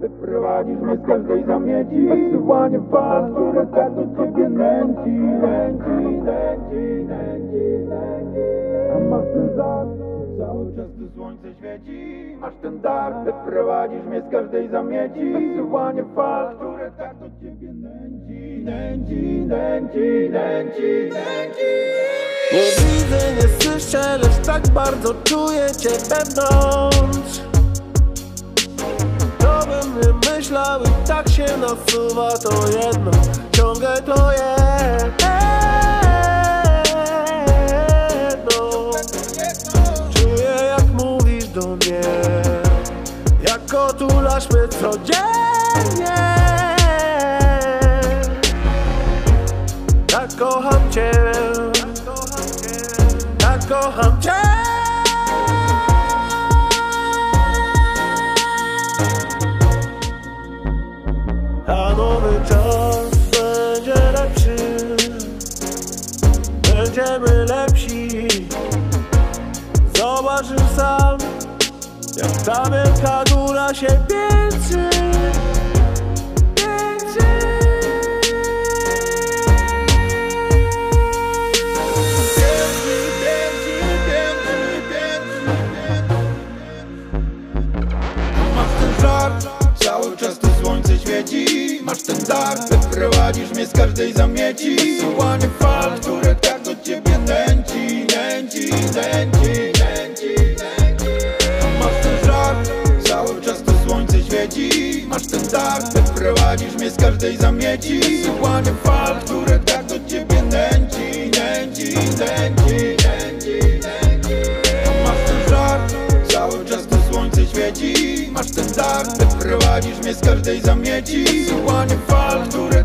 Wyprowadzisz mnie z każdej zamieci. Wysyłanie fal, które tak do ciebie nęci Nęci, nęci, nęci, nęci. A masz ten żar, cały czas tu słońce świeci. Masz ten dar, wyprowadzisz mnie z każdej zamieci. Wysyłanie fal, które tak do ciebie nęci Nęci, nęci, nęci, nęci. Nie widzę, nie słyszę, lecz tak bardzo czuję cię To nie myślał i tak się nasuwa to jedno Ciągle to jedno. Czuję jak mówisz do mnie Jak otulasz mnie codziennie. Tak kocham cię Tak kocham cię Zobaczysz sam. Jak ta wielka góra się piętrzy cały czas tu słońce świeci. Masz ten dar, wyprowadzisz mnie z każdej zamieci. Wysyłanie Masz ten dar, wyprowadzisz mnie z każdej zamieci. Wysyłanie fal, które tak do ciebie nęci Nęci, nęci, nęci, nęci. Masz ten żar, cały czas tu słońce świeci. Masz ten dar, wyprowadzisz mnie z każdej zamieci. Wysyłanie fal, które